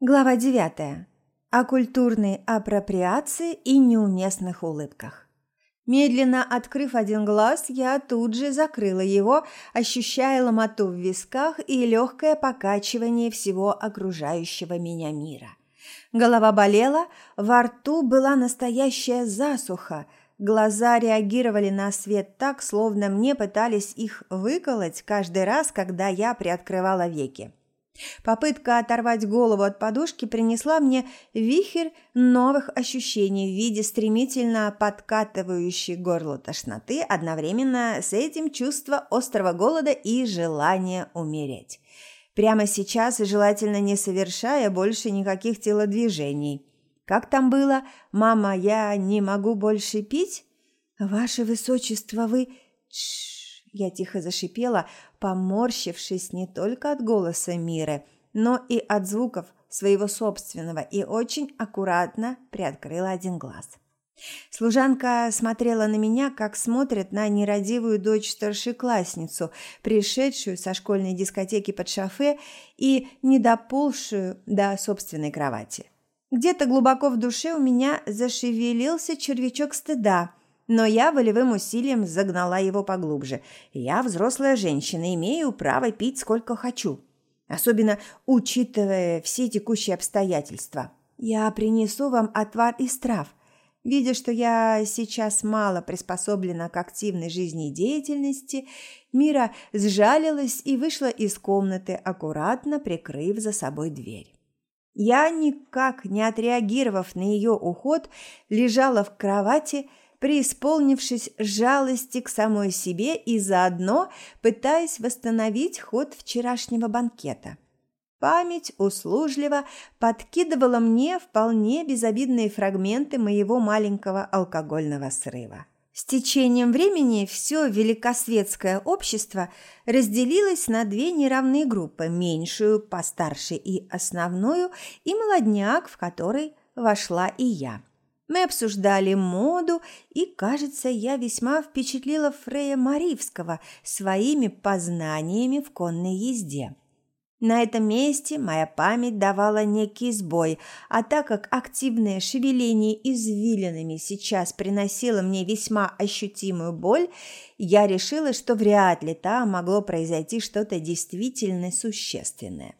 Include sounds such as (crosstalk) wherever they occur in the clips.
Глава 9. О культурной апроприации и неуместных улыбках. Медленно открыв один глаз, я тут же закрыла его, ощущая ломоту в висках и легкое покачивание всего окружающего меня мира. Голова болела, во рту была настоящая засуха, глаза реагировали на свет так, словно мне пытались их выколоть каждый раз, когда я приоткрывала веки. Попытка оторвать голову от подушки принесла мне вихрь новых ощущений в виде стремительно подкатывающей горло тошноты, одновременно с этим чувство острого голода и желания умереть. Прямо сейчас, желательно не совершая больше никаких телодвижений. Как там было? «Мама, я не могу больше пить?» «Ваше высочество, вы...» Тш, я тихо зашипела, поморщившись не только от голоса Миры, но и от звуков своего собственного, и очень аккуратно приоткрыла один глаз. Служанка смотрела на меня, как смотрит на нерадивую дочь-старшеклассницу, пришедшую со школьной дискотеки под шофе и недоползшую до собственной кровати. Где-то глубоко в душе у меня зашевелился червячок стыда, но я волевым усилием загнала его поглубже. Я взрослая женщина, имею право пить сколько хочу, особенно учитывая все текущие обстоятельства. Я принесу вам отвар из трав. Видя, что я сейчас мало приспособлена к активной жизнедеятельности, Мира сжалилась и вышла из комнаты, аккуратно прикрыв за собой дверь. Я, никак не отреагировав на ее уход, лежала в кровати, преисполнившись жалости к самой себе и заодно пытаясь восстановить ход вчерашнего банкета. Память услужливо подкидывала мне вполне безобидные фрагменты моего маленького алкогольного срыва. С течением времени все великосветское общество разделилось на две неравные группы – меньшую, постарше и основную, и молодняк, в который вошла и я. Мы обсуждали моду, и, кажется, я весьма впечатлила Фрея Маривского своими познаниями в конной езде. На этом месте моя память давала некий сбой, а так как активное шевеление извилинами сейчас приносило мне весьма ощутимую боль, я решила, что вряд ли там могло произойти что-то действительно существенное.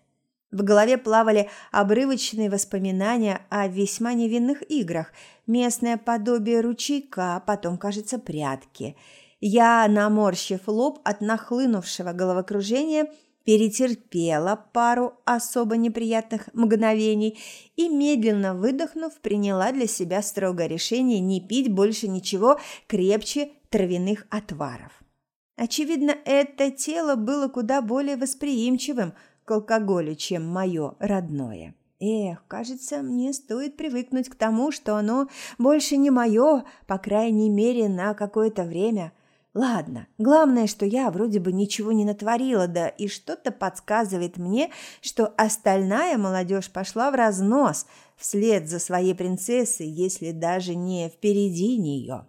В голове плавали обрывочные воспоминания о весьма невинных играх, местное подобие ручейка, потом, кажется, прятки. Я, наморщив лоб от нахлынувшего головокружения, перетерпела пару особо неприятных мгновений и, медленно выдохнув, приняла для себя строгое решение не пить больше ничего крепче травяных отваров. Очевидно, это тело было куда более восприимчивым – к алкоголю, чем мое родное. Эх, кажется, мне стоит привыкнуть к тому, что оно больше не мое, по крайней мере, на какое-то время. Ладно, главное, что я вроде бы ничего не натворила, да и что-то подсказывает мне, что остальная молодежь пошла в разнос вслед за своей принцессой, если даже не впереди нее.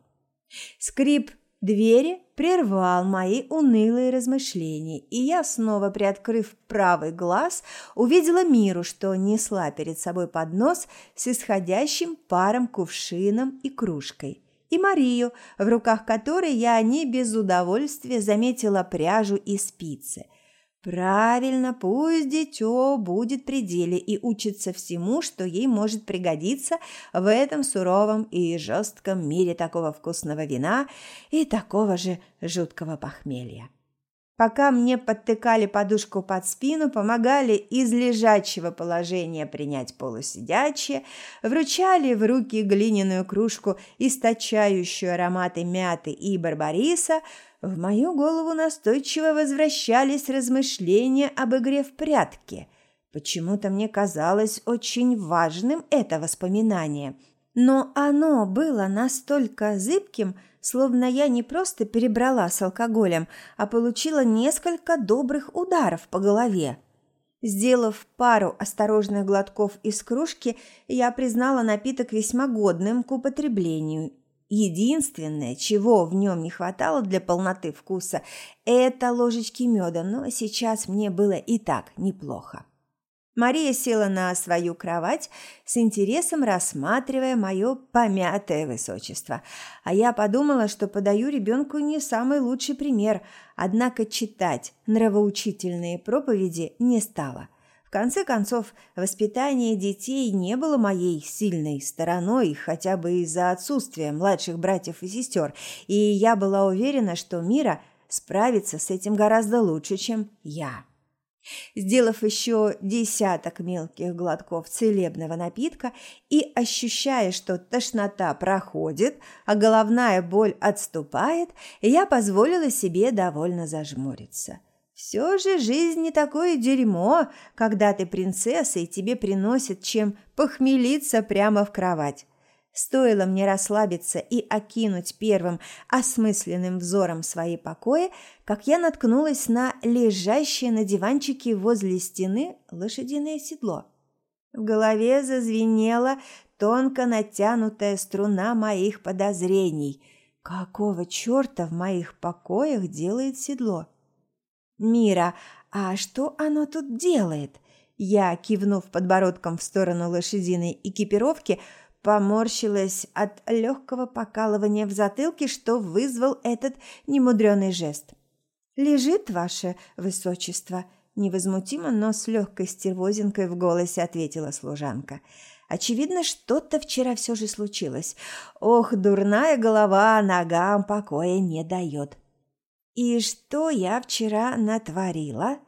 Скрип двери прервал мои унылые размышления, и я, снова приоткрыв правый глаз, увидела Миру, что несла перед собой поднос с исходящим паром кувшином и кружкой, и Марию, в руках которой я не без удовольствия заметила пряжу и спицы – Правильно, пусть дитё будет при деле и учится всему, что ей может пригодиться в этом суровом и жестком мире такого вкусного вина и такого же жуткого похмелья. Пока мне подтыкали подушку под спину, помогали из лежачего положения принять полусидячее, вручали в руки глиняную кружку, источающую ароматы мяты и барбариса – в мою голову настойчиво возвращались размышления об игре в прятки. Почему-то мне казалось очень важным это воспоминание. Но оно было настолько зыбким, словно я не просто перебрала с алкоголем, а получила несколько добрых ударов по голове. Сделав пару осторожных глотков из кружки, я признала напиток весьма годным к употреблению Единственное, чего в нем не хватало для полноты вкуса, это ложечки меда, но сейчас мне было и так неплохо. Мария села на свою кровать, с интересом рассматривая мое помятое высочество. А я подумала, что подаю ребенку не самый лучший пример, однако читать нравоучительные проповеди не стала. В конце концов, воспитание детей не было моей сильной стороной, хотя бы из-за отсутствия младших братьев и сестер, и я была уверена, что Мира справится с этим гораздо лучше, чем я. Сделав еще десяток мелких глотков целебного напитка и ощущая, что тошнота проходит, а головная боль отступает, я позволила себе довольно зажмуриться. Все же жизнь не такое дерьмо, когда ты принцесса и тебе приносят чем похмелиться прямо в кровать. Стоило мне расслабиться и окинуть первым осмысленным взором свои покои, как я наткнулась на лежащее на диванчике возле стены лошадиное седло. В голове зазвенела тонко натянутая струна моих подозрений. Какого черта в моих покоях делает седло? «Мира, а что оно тут делает?» Я, кивнув подбородком в сторону лошадиной экипировки, поморщилась от легкого покалывания в затылке, что вызвал этот немудреный жест. «Лежит ваше высочество», – невозмутимо, но с легкой стервозинкой в голосе ответила служанка. «Очевидно, что-то вчера все же случилось. Ох, дурная голова ногам покоя не дает». «И что я вчера натворила?»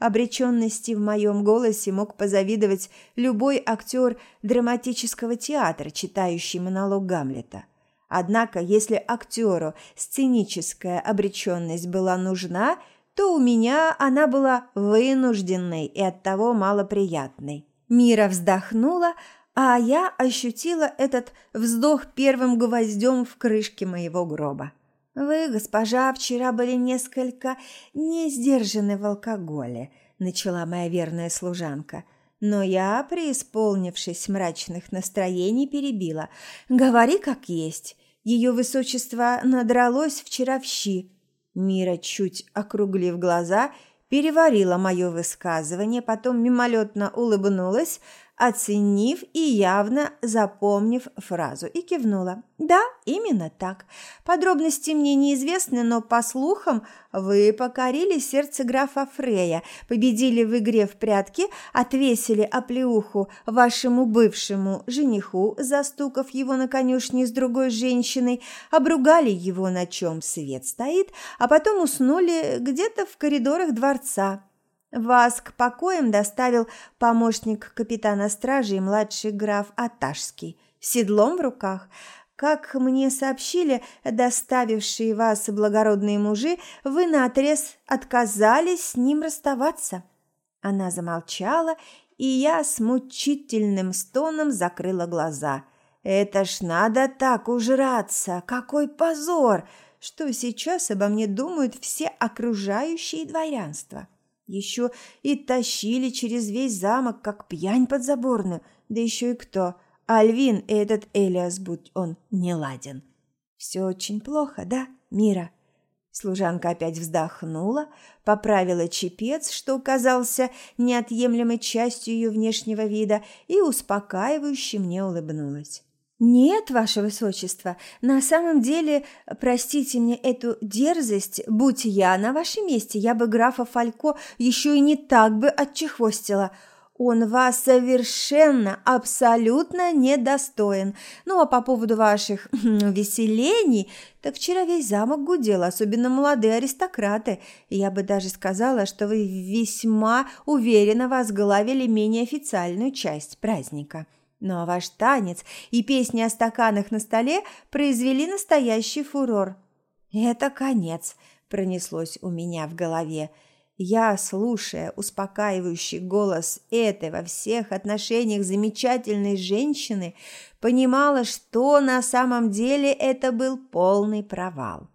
Обреченности в моем голосе мог позавидовать любой актер драматического театра, читающий монолог Гамлета. Однако, если актеру сценическая обреченность была нужна, то у меня она была вынужденной и оттого малоприятной. Мира вздохнула, а я ощутила этот вздох первым гвоздем в крышке моего гроба. «Вы, госпожа, вчера были несколько не сдержаны в алкоголе», – начала моя верная служанка. Но я, преисполнившись мрачных настроений, перебила. «Говори как есть. Ее высочество надралось вчера в щи». Мира, чуть округлив глаза, переварила мое высказывание, потом мимолетно улыбнулась, оценив и явно запомнив фразу, и кивнула. «Да, именно так. Подробности мне неизвестны, но, по слухам, вы покорили сердце графа Фрея, победили в игре в прятки, отвесили оплеуху вашему бывшему жениху, застукав его на конюшне с другой женщиной, обругали его, на чем свет стоит, а потом уснули где-то в коридорах дворца». Вас к покоям доставил помощник капитана стражи и младший граф Аташский, седлом в руках. Как мне сообщили доставившие вас благородные мужи, вы наотрез отказались с ним расставаться». Она замолчала, и я с мучительным стоном закрыла глаза. «Это ж надо так ужраться! Какой позор! Что сейчас обо мне думают все окружающие дворянства!» Еще и тащили через весь замок, как пьянь подзаборную. Да еще и кто? Альвин и этот Элиас, будь он не ладен. Все очень плохо, да, Мира? Служанка опять вздохнула, поправила чепец, что казался неотъемлемой частью ее внешнего вида, и успокаивающе мне улыбнулась. «Нет, ваше высочество, на самом деле, простите мне эту дерзость, будь я на вашем месте, я бы графа Фалько еще и не так бы отчехвостила. Он вас совершенно, абсолютно недостоин. Ну, а по поводу ваших (laughs) веселений, так вчера весь замок гудел, особенно молодые аристократы. Я бы даже сказала, что вы весьма уверенно возглавили менее официальную часть праздника». Но ваш танец и песни о стаканах на столе произвели настоящий фурор. «Это конец», – пронеслось у меня в голове. Я, слушая успокаивающий голос этой во всех отношениях замечательной женщины, понимала, что на самом деле это был полный провал.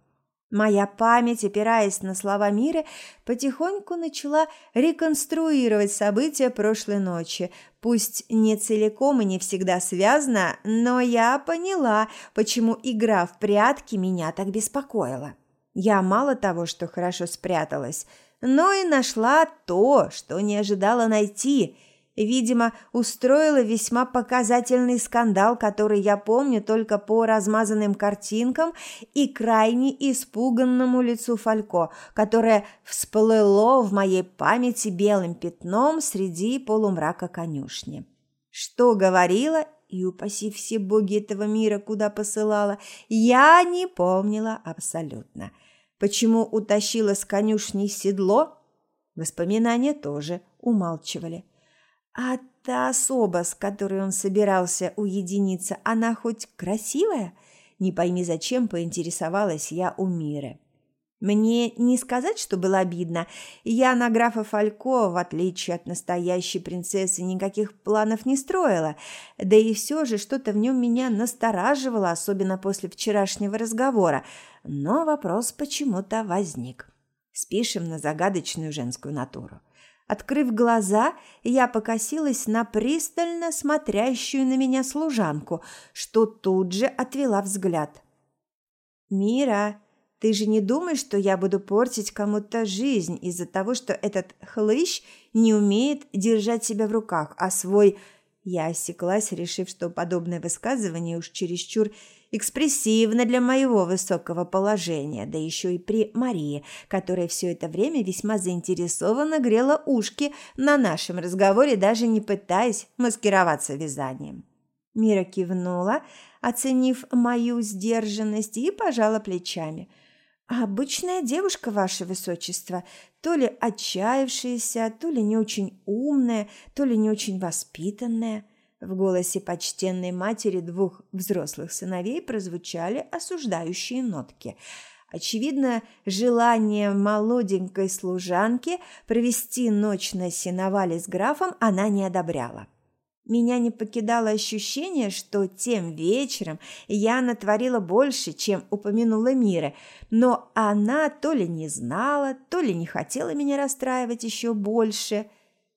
Моя память, опираясь на слова Миры, потихоньку начала реконструировать события прошлой ночи. Пусть не целиком и не всегда связано, но я поняла, почему игра в прятки меня так беспокоила. Я мало того, что хорошо спряталась, но и нашла то, что не ожидала найти. Видимо, устроила весьма показательный скандал, который я помню только по размазанным картинкам и крайне испуганному лицу Фалько, которое всплыло в моей памяти белым пятном среди полумрака конюшни. Что говорила и, упаси все боги этого мира, куда посылала, я не помнила абсолютно. Почему утащила с конюшни седло? Воспоминания тоже умалчивали. А та особа, с которой он собирался уединиться, она хоть красивая? Не пойми зачем, поинтересовалась я у Миры. Мне не сказать, что было обидно. Я на графа Фалько, в отличие от настоящей принцессы, никаких планов не строила. Да и все же что-то в нем меня настораживало, особенно после вчерашнего разговора. Но вопрос почему-то возник. Спишем на загадочную женскую натуру. Открыв глаза, я покосилась на пристально смотрящую на меня служанку, что тут же отвела взгляд. «Мира!» Ты же не думаешь, что я буду портить кому-то жизнь из-за того, что этот хлыщ не умеет держать себя в руках, а свой... Я осеклась, решив, что подобное высказывание уж чересчур экспрессивно для моего высокого положения, да еще и при Марии, которая все это время весьма заинтересованно грела ушки на нашем разговоре, даже не пытаясь маскироваться вязанием. Мира кивнула, оценив мою сдержанность, и пожала плечами – обычная девушка, ваше высочество, то ли отчаявшаяся, то ли не очень умная, то ли не очень воспитанная. В голосе почтенной матери двух взрослых сыновей прозвучали осуждающие нотки. Очевидно, желание молоденькой служанки провести ночь на сеновале с графом она не одобряла. Меня не покидало ощущение, что тем вечером я натворила больше, чем упомянула Мира, но она то ли не знала, то ли не хотела меня расстраивать еще больше.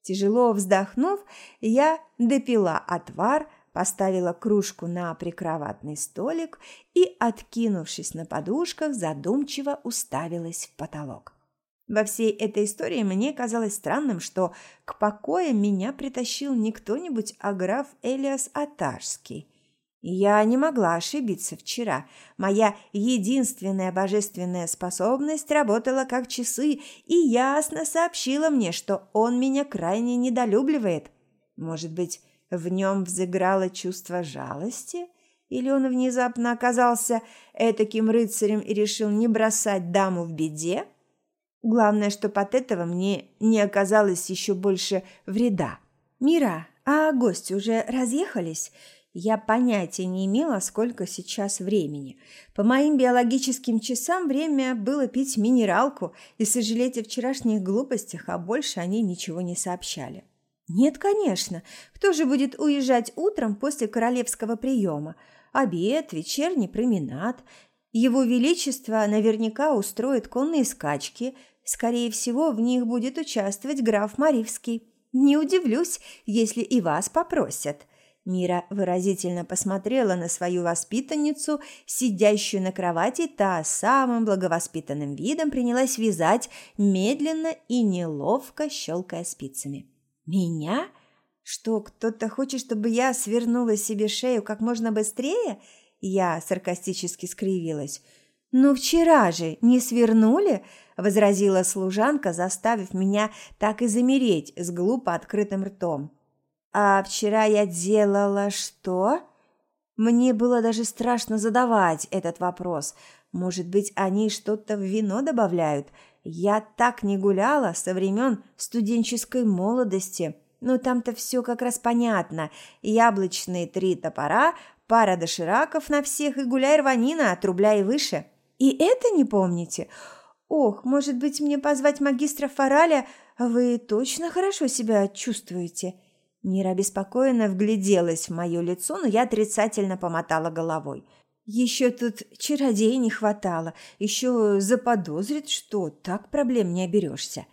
Тяжело вздохнув, я допила отвар, поставила кружку на прикроватный столик и, откинувшись на подушках, задумчиво уставилась в потолок. Во всей этой истории мне казалось странным, что к покоям меня притащил не кто-нибудь, а граф Элиас Аташский. Я не могла ошибиться вчера. Моя единственная божественная способность работала как часы и ясно сообщила мне, что он меня крайне недолюбливает. Может быть, в нем взыграло чувство жалости? Или он внезапно оказался этаким рыцарем и решил не бросать даму в беде? Главное, что от этого мне не оказалось еще больше вреда. «Мира, а гости уже разъехались?» Я понятия не имела, сколько сейчас времени. По моим биологическим часам время было пить минералку и сожалеть о вчерашних глупостях, а больше они ничего не сообщали. Нет, конечно. Кто же будет уезжать утром после королевского приема? Обед, вечерний променад. Его Величество наверняка устроит конные скачки – Скорее всего, в них будет участвовать граф Маривский. Не удивлюсь, если и вас попросят». Мира выразительно посмотрела на свою воспитанницу, сидящую на кровати, та самым благовоспитанным видом принялась вязать, медленно и неловко щелкая спицами. «Меня? Что, кто-то хочет, чтобы я свернула себе шею как можно быстрее?» Я саркастически скривилась. «Ну вчера же не свернули?» – возразила служанка, заставив меня так и замереть с глупо открытым ртом. «А вчера я делала что?» Мне было даже страшно задавать этот вопрос. Может быть, они что-то в вино добавляют? Я так не гуляла со времен студенческой молодости. Но там-то все как раз понятно. Яблочные три топора, пара дошираков на всех и гуляй рванина от рубля и выше. И это не помните? Ох, может быть, мне позвать магистра Фараля? Вы точно хорошо себя чувствуете?» Мира беспокойно вгляделась в мое лицо, но я отрицательно помотала головой. Еще тут чародея не хватало, еще заподозрит, что так проблем не оберешься.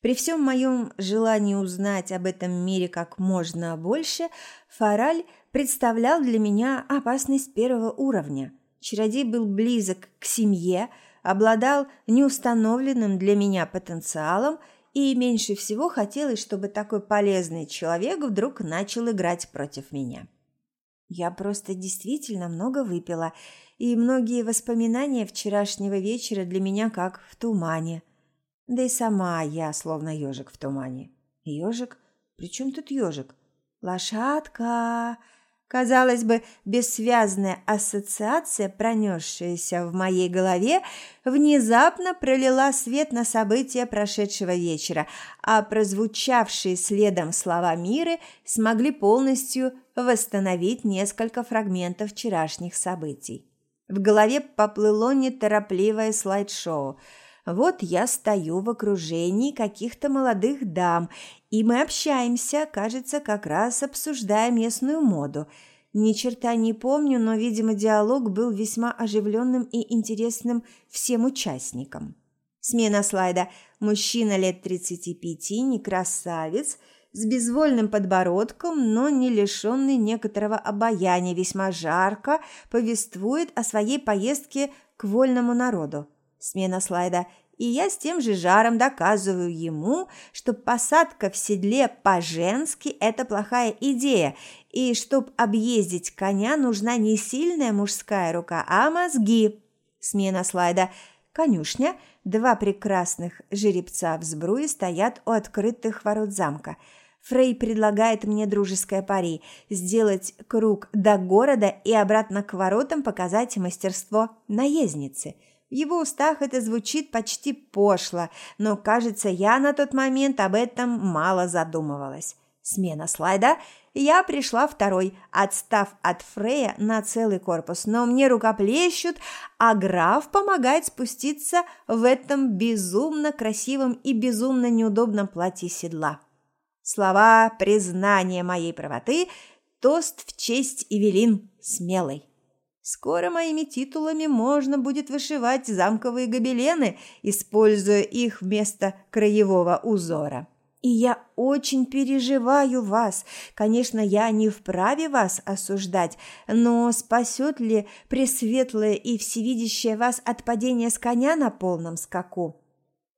При всем моем желании узнать об этом мире как можно больше, Фараль представлял для меня опасность первого уровня. Чародей был близок к семье, обладал неустановленным для меня потенциалом и меньше всего хотелось, чтобы такой полезный человек вдруг начал играть против меня. Я просто действительно много выпила, и многие воспоминания вчерашнего вечера для меня как в тумане. Да и сама я словно ежик в тумане. Ежик? При чем тут ежик? Лошадка! Казалось бы, бессвязная ассоциация, пронесшаяся в моей голове, внезапно пролила свет на события прошедшего вечера, а прозвучавшие следом слова Миры смогли полностью восстановить несколько фрагментов вчерашних событий. В голове поплыло неторопливое слайд-шоу – вот я стою в окружении каких-то молодых дам, и мы общаемся, кажется, как раз обсуждая местную моду. Ни черта не помню, но, видимо, диалог был весьма оживленным и интересным всем участникам. Смена слайда. Мужчина лет 35, не красавец, с безвольным подбородком, но не лишенный некоторого обаяния, весьма жарко повествует о своей поездке к вольному народу. Смена слайда. И я с тем же жаром доказываю ему, что посадка в седле по-женски – это плохая идея, и чтоб объездить коня, нужна не сильная мужская рука, а мозги. Смена слайда. Конюшня. Два прекрасных жеребца в сбруе стоят у открытых ворот замка. Фрей предлагает мне дружеское пари – сделать круг до города и обратно к воротам показать мастерство наездницы – в его устах это звучит почти пошло, но, кажется, я на тот момент об этом мало задумывалась. Смена слайда. Я пришла второй, отстав от Фрея на целый корпус, но мне рукоплещут, а граф помогает спуститься в этом безумно красивом и безумно неудобном платье седла. Слова признания моей правоты – тост в честь Эвелин смелой. Скоро моими титулами можно будет вышивать замковые гобелены, используя их вместо краевого узора. И я очень переживаю вас. Конечно, я не вправе вас осуждать, но спасет ли Пресветлая и Всевидящая вас от падения с коня на полном скаку?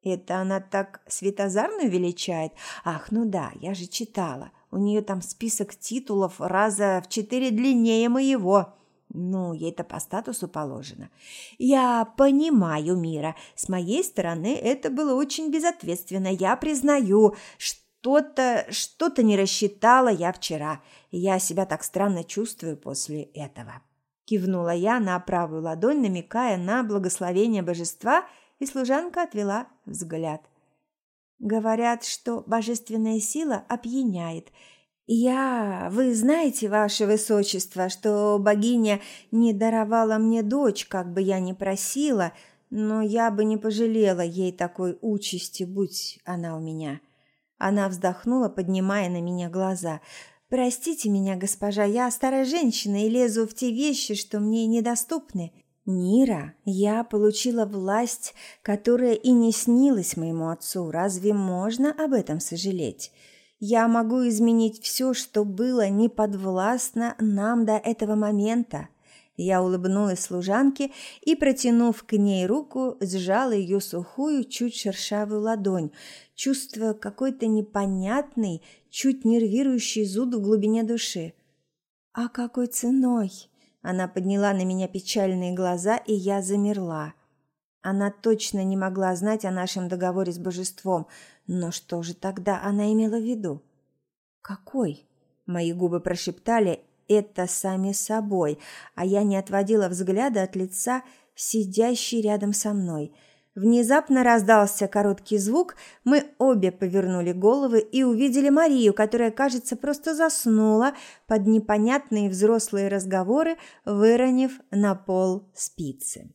Это она так Светозарную величает? Ах, ну да, я же читала. У нее там список титулов раза в четыре длиннее моего. Ну, ей-то по статусу положено. Я понимаю, Мира. С моей стороны это было очень безответственно. Я признаю, что-то, что-то не рассчитала я вчера. Я себя так странно чувствую после этого. Кивнула я на правую ладонь, намекая на благословение божества, и служанка отвела взгляд. Говорят, что божественная сила опьяняет – «Я... Вы знаете, ваше высочество, что богиня не даровала мне дочь, как бы я ни просила, но я бы не пожалела ей такой участи, будь она у меня». Она вздохнула, поднимая на меня глаза. «Простите меня, госпожа, я старая женщина и лезу в те вещи, что мне недоступны». «Нира, я получила власть, которая и не снилась моему отцу. Разве можно об этом сожалеть?» Я могу изменить все, что было неподвластно нам до этого момента. Я улыбнулась служанке и, протянув к ней руку, сжала ее сухую, чуть шершавую ладонь, чувствуя какой-то непонятный, чуть нервирующий зуд в глубине души. «А какой ценой?» Она подняла на меня печальные глаза, и я замерла. Она точно не могла знать о нашем договоре с божеством, но что же тогда она имела в виду? «Какой?» Мои губы прошептали это сами собой, а я не отводила взгляда от лица, сидящей рядом со мной. Внезапно раздался короткий звук, мы обе повернули головы и увидели Марию, которая, кажется, просто заснула под непонятные взрослые разговоры, выронив на пол спицы.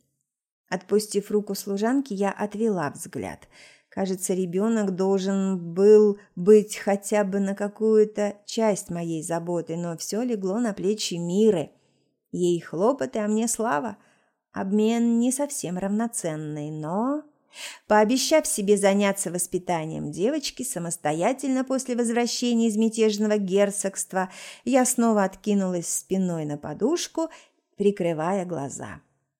Отпустив руку служанки, я отвела взгляд. Кажется, ребенок должен был быть хотя бы на какую-то часть моей заботы, но все легло на плечи Миры. Ей хлопоты, а мне слава. Обмен не совсем равноценный, но... Пообещав себе заняться воспитанием девочки самостоятельно после возвращения из мятежного герцогства, я снова откинулась спиной на подушку, прикрывая глаза.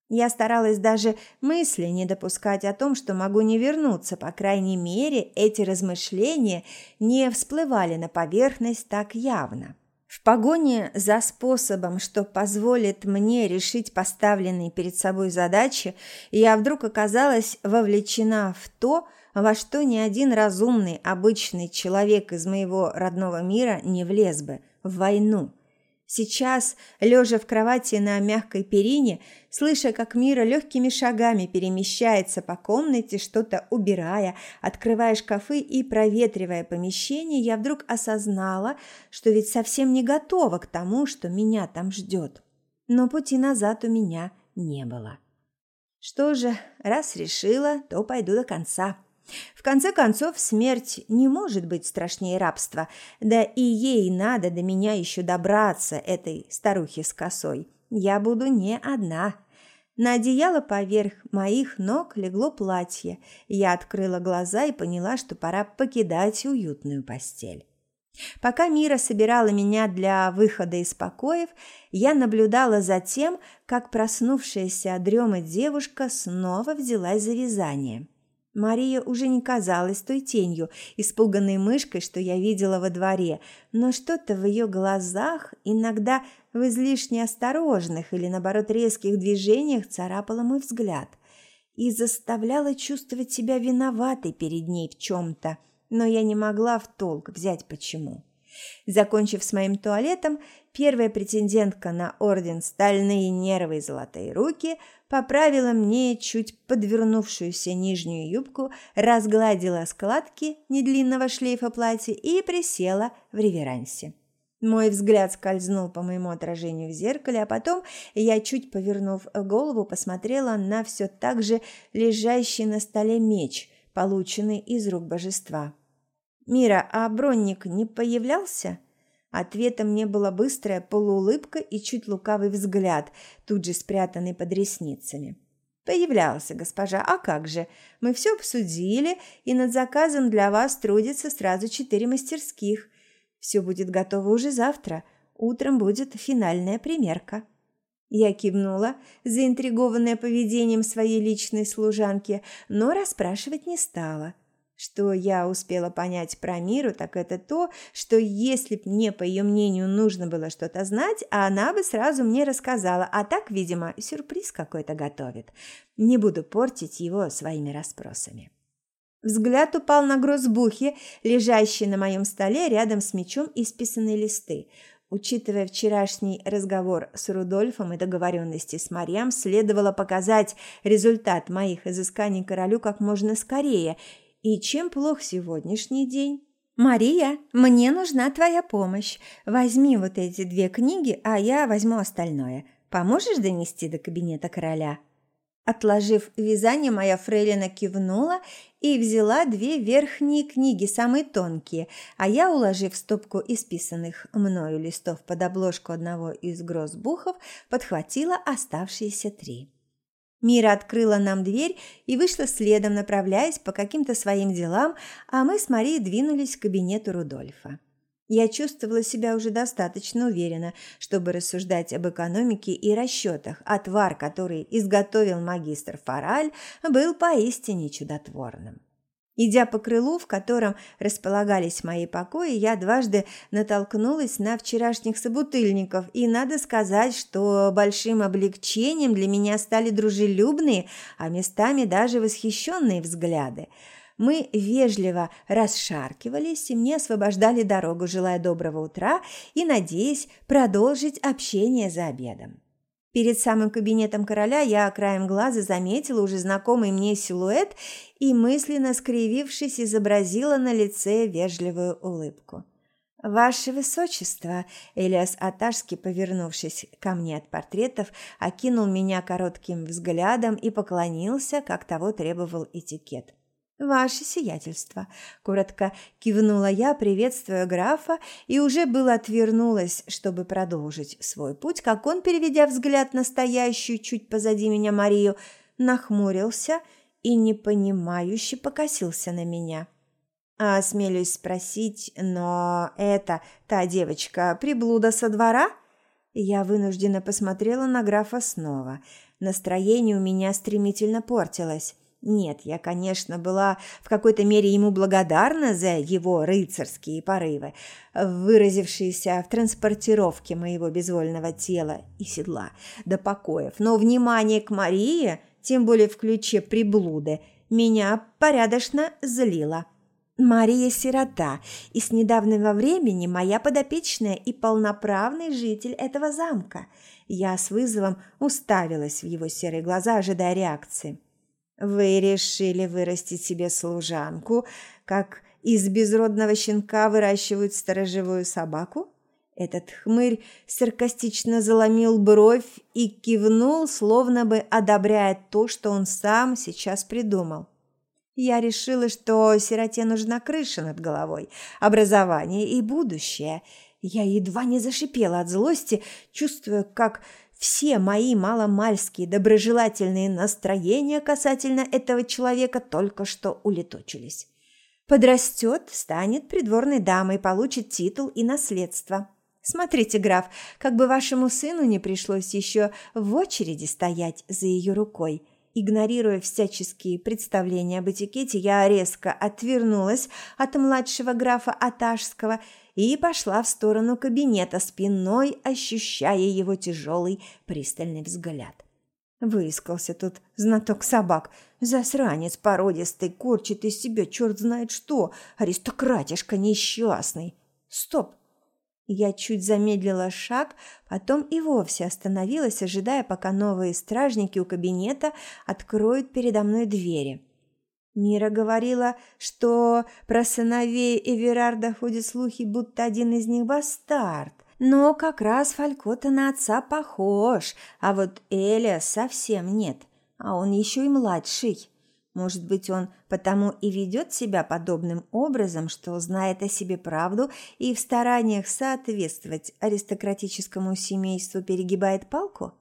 Я старалась даже мысли не допускать о том, что могу не вернуться, по крайней мере, эти размышления не всплывали на поверхность так явно. В погоне за способом, что позволит мне решить поставленные перед собой задачи, я вдруг оказалась вовлечена в то, во что ни один разумный, обычный человек из моего родного мира не влез бы – в войну – Сейчас, лежа в кровати на мягкой перине, слыша, как Мира легкими шагами перемещается по комнате, что-то убирая, открывая шкафы и проветривая помещение, я вдруг осознала, что ведь совсем не готова к тому, что меня там ждет. Но пути назад у меня не было. Что же, раз решила, то пойду до конца. В конце концов, смерть не может быть страшнее рабства, да и ей надо до меня еще добраться, этой старухе с косой. Я буду не одна. На одеяло поверх моих ног легло платье. Я открыла глаза и поняла, что пора покидать уютную постель. Пока Мира собирала меня для выхода из покоев, я наблюдала за тем, как проснувшаяся от дремы девушка снова взялась за вязание. Мария уже не казалась той тенью, испуганной мышкой, что я видела во дворе, но что-то в ее глазах, иногда в излишне осторожных или, наоборот, резких движениях царапало мой взгляд и заставляло чувствовать себя виноватой перед ней в чем-то, но я не могла в толк взять почему. Закончив с моим туалетом, первая претендентка на орден «Стальные нервы и золотые руки» поправила мне чуть подвернувшуюся нижнюю юбку, разгладила складки недлинного шлейфа платья и присела в реверансе. Мой взгляд скользнул по моему отражению в зеркале, а потом я, чуть повернув голову, посмотрела на все так же лежащий на столе меч, полученный из рук божества. «Мира, а бронник не появлялся?» Ответом мне была быстрая полуулыбка и чуть лукавый взгляд, тут же спрятанный под ресницами. «Появлялся, госпожа, а как же? Мы все обсудили, и над заказом для вас трудится сразу четыре мастерских. Все будет готово уже завтра. Утром будет финальная примерка». Я кивнула, заинтригованная поведением своей личной служанки, но расспрашивать не стала – что я успела понять про Миру, так это то, что если б мне, по ее мнению, нужно было что-то знать, она бы сразу мне рассказала, а так, видимо, сюрприз какой-то готовит. Не буду портить его своими расспросами. Взгляд упал на грозбухи, лежащие на моем столе рядом с мечом исписанные листы. Учитывая вчерашний разговор с Рудольфом и договоренности с Марьям, следовало показать результат моих изысканий королю как можно скорее – и чем плох сегодняшний день? Мария, мне нужна твоя помощь. Возьми вот эти две книги, а я возьму остальное. Поможешь донести до кабинета короля? Отложив вязание, моя фрейлина кивнула и взяла две верхние книги, самые тонкие, а я, уложив стопку исписанных мною листов под обложку одного из грозбухов, подхватила оставшиеся три. Мира открыла нам дверь и вышла следом, направляясь по каким-то своим делам, а мы с Марией двинулись к кабинету Рудольфа. Я чувствовала себя уже достаточно уверенно, чтобы рассуждать об экономике и расчетах, а твар, который изготовил магистр Фараль, был поистине чудотворным. Идя по крылу, в котором располагались мои покои, я дважды натолкнулась на вчерашних собутыльников, и надо сказать, что большим облегчением для меня стали дружелюбные, а местами даже восхищенные взгляды. Мы вежливо расшаркивались, и мне освобождали дорогу, желая доброго утра и надеясь продолжить общение за обедом. Перед самым кабинетом короля я краем глаза заметила уже знакомый мне силуэт и, мысленно скривившись, изобразила на лице вежливую улыбку. «Ваше Высочество!» Элиас Аташский, повернувшись ко мне от портретов, окинул меня коротким взглядом и поклонился, как того требовал этикет. «Ваше сиятельство!» – коротко кивнула я, приветствуя графа, и уже было отвернулась, чтобы продолжить свой путь, как он, переведя взгляд на стоящую чуть позади меня Марию, нахмурился и непонимающе покосился на меня. А осмелюсь спросить, но это та девочка приблуда со двора? Я вынуждена посмотрела на графа снова – Настроение у меня стремительно портилось. Нет, я, конечно, была в какой-то мере ему благодарна за его рыцарские порывы, выразившиеся в транспортировке моего безвольного тела и седла до покоев. Но внимание к Марии, тем более в ключе приблуды, меня порядочно злило. Мария сирота, и с недавнего времени моя подопечная и полноправный житель этого замка. Я с вызовом уставилась в его серые глаза, ожидая реакции. Вы решили вырастить себе служанку, как из безродного щенка выращивают сторожевую собаку? Этот хмырь саркастично заломил бровь и кивнул, словно бы одобряя то, что он сам сейчас придумал. Я решила, что сироте нужна крыша над головой, образование и будущее. Я едва не зашипела от злости, чувствуя, как все мои маломальские доброжелательные настроения касательно этого человека только что улетучились. Подрастет, станет придворной дамой, получит титул и наследство. Смотрите, граф, как бы вашему сыну не пришлось еще в очереди стоять за ее рукой. Игнорируя всяческие представления об этикете, я резко отвернулась от младшего графа Аташского и пошла в сторону кабинета, спиной ощущая его тяжелый пристальный взгляд. Выискался тут знаток собак. Засранец породистый, корчит из себя черт знает что, аристократишка несчастный. Стоп! Я чуть замедлила шаг, потом и вовсе остановилась, ожидая, пока новые стражники у кабинета откроют передо мной двери. Мира говорила, что про сыновей Эверарда ходят слухи, будто один из них бастард. Но как раз Фалькота на отца похож, а вот Эля совсем нет, а он еще и младший. Может быть, он потому и ведет себя подобным образом, что знает о себе правду и в стараниях соответствовать аристократическому семейству перегибает палку?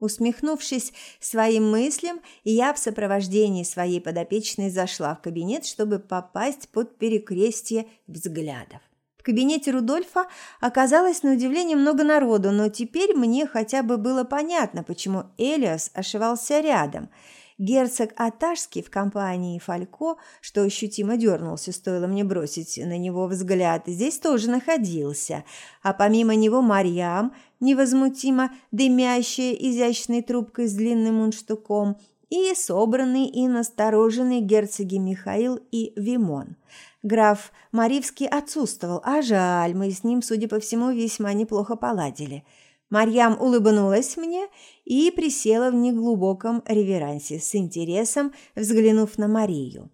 Усмехнувшись своим мыслям, я в сопровождении своей подопечной зашла в кабинет, чтобы попасть под перекрестие взглядов. В кабинете Рудольфа оказалось на удивление много народу, но теперь мне хотя бы было понятно, почему Элиас ошивался рядом – Герцог Аташский в компании Фалько, что ощутимо дернулся, стоило мне бросить на него взгляд, здесь тоже находился. А помимо него Марьям, невозмутимо дымящая изящной трубкой с длинным мундштуком, и собранный и настороженный герцоги Михаил и Вимон. Граф Маривский отсутствовал, а жаль, мы с ним, судя по всему, весьма неплохо поладили – Марьям улыбнулась мне и присела в неглубоком реверансе, с интересом взглянув на Марию.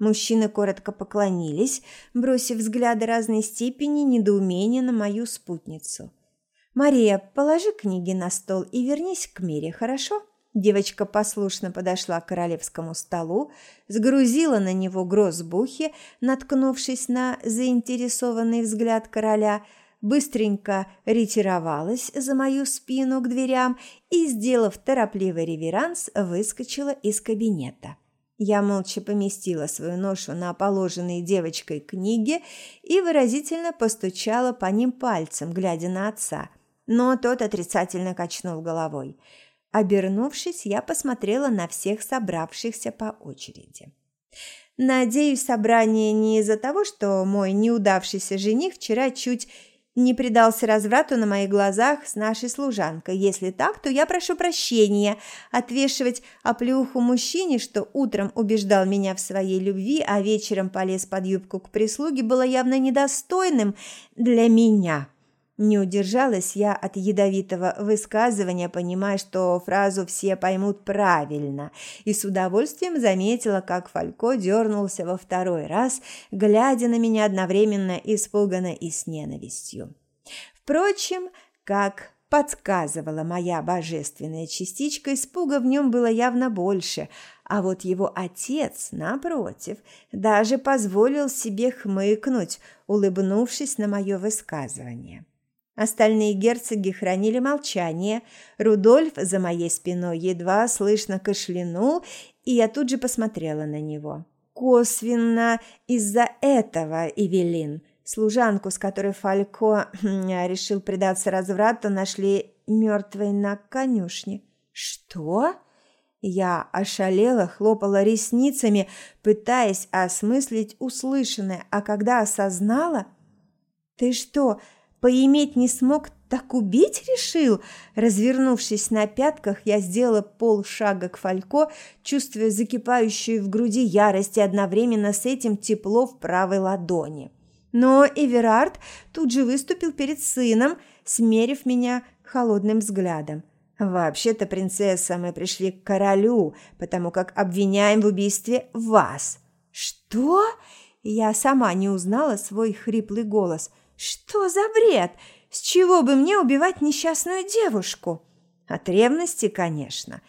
Мужчины коротко поклонились, бросив взгляды разной степени недоумения на мою спутницу. «Мария, положи книги на стол и вернись к Мире, хорошо?» Девочка послушно подошла к королевскому столу, сгрузила на него грозбухи, наткнувшись на заинтересованный взгляд короля – быстренько ретировалась за мою спину к дверям и, сделав торопливый реверанс, выскочила из кабинета. Я молча поместила свою ношу на положенные девочкой книги и выразительно постучала по ним пальцем, глядя на отца. Но тот отрицательно качнул головой. Обернувшись, я посмотрела на всех собравшихся по очереди. Надеюсь, собрание не из-за того, что мой неудавшийся жених вчера чуть не предался разврату на моих глазах с нашей служанкой. Если так, то я прошу прощения. Отвешивать оплюху мужчине, что утром убеждал меня в своей любви, а вечером полез под юбку к прислуге, было явно недостойным для меня. Не удержалась я от ядовитого высказывания, понимая, что фразу все поймут правильно, и с удовольствием заметила, как Фалько дернулся во второй раз, глядя на меня одновременно испуганно и с ненавистью. Впрочем, как подсказывала моя божественная частичка, испуга в нем было явно больше, а вот его отец, напротив, даже позволил себе хмыкнуть, улыбнувшись на мое высказывание. Остальные герцоги хранили молчание. Рудольф за моей спиной едва слышно кашлянул, и я тут же посмотрела на него. Косвенно из-за этого, Эвелин, служанку, с которой Фалько решил предаться разврату, нашли мертвой на конюшне. «Что?» Я ошалела, хлопала ресницами, пытаясь осмыслить услышанное, а когда осознала... «Ты что, поиметь не смог, так убить решил?» Развернувшись на пятках, я сделала полшага к Фалько, чувствуя закипающую в груди ярость и одновременно с этим тепло в правой ладони. Но Эверард тут же выступил перед сыном, смерив меня холодным взглядом. «Вообще-то, принцесса, мы пришли к королю, потому как обвиняем в убийстве вас». «Что?» Я сама не узнала свой хриплый голос. «Что за бред? С чего бы мне убивать несчастную девушку?» «От ревности, конечно.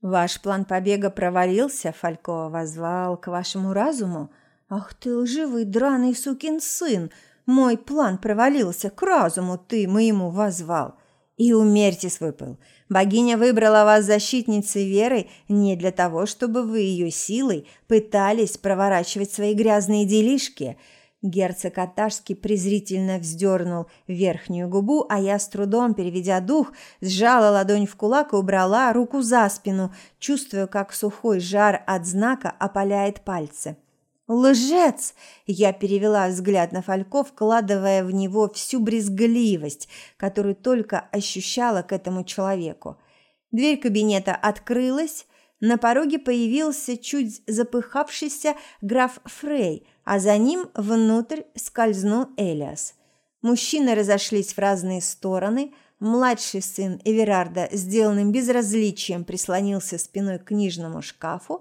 Ваш план побега провалился, Фалько возвал к вашему разуму. Ах ты лживый драный сукин сын! Мой план провалился, к разуму ты моему возвал. И умерьте свой пыл. Богиня выбрала вас защитницей веры не для того, чтобы вы ее силой пытались проворачивать свои грязные делишки. Герцог Аташский презрительно вздернул верхнюю губу, а я с трудом, переведя дух, сжала ладонь в кулак и убрала руку за спину, чувствуя, как сухой жар от знака опаляет пальцы. «Лжец!» – я перевела взгляд на Фалько, вкладывая в него всю брезгливость, которую только ощущала к этому человеку. Дверь кабинета открылась, на пороге появился чуть запыхавшийся граф Фрей, а за ним внутрь скользнул Элиас. Мужчины разошлись в разные стороны – Младший сын Эверарда, сделанным безразличием, прислонился спиной к книжному шкафу,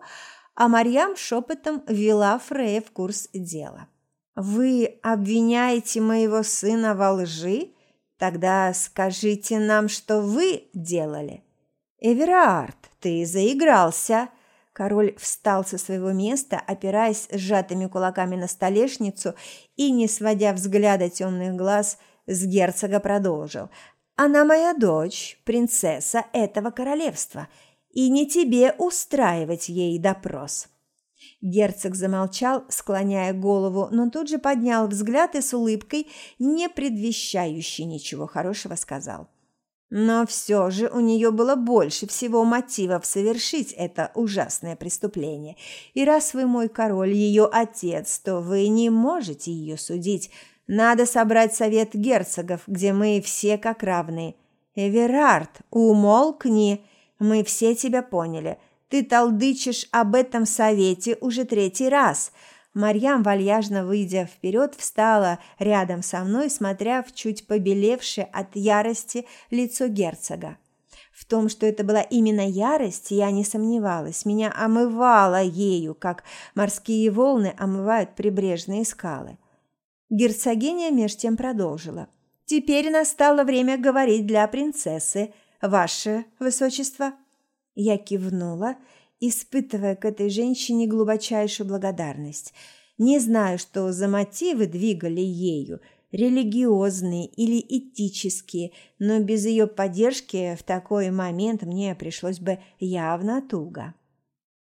а Марьям шепотом вела Фрея в курс дела. «Вы обвиняете моего сына во лжи? Тогда скажите нам, что вы делали». «Эверард, ты заигрался!» Король встал со своего места, опираясь сжатыми кулаками на столешницу и, не сводя взгляда темных глаз, с герцога продолжил. «Она моя дочь, принцесса этого королевства, и не тебе устраивать ей допрос». Герцог замолчал, склоняя голову, но тут же поднял взгляд и с улыбкой, не предвещающей ничего хорошего, сказал. Но все же у нее было больше всего мотивов совершить это ужасное преступление. И раз вы мой король, ее отец, то вы не можете ее судить. Надо собрать совет герцогов, где мы все как равные. Эверард, умолкни!» Мы все тебя поняли. Ты толдычишь об этом совете уже третий раз. Марьям, вальяжно выйдя вперед, встала рядом со мной, смотря в чуть побелевшее от ярости лицо герцога. В том, что это была именно ярость, я не сомневалась. Меня омывало ею, как морские волны омывают прибрежные скалы. Герцогиня меж тем продолжила. «Теперь настало время говорить для принцессы ваше высочество». Я кивнула, испытывая к этой женщине глубочайшую благодарность. Не знаю, что за мотивы двигали ею, религиозные или этические, но без ее поддержки в такой момент мне пришлось бы явно туго.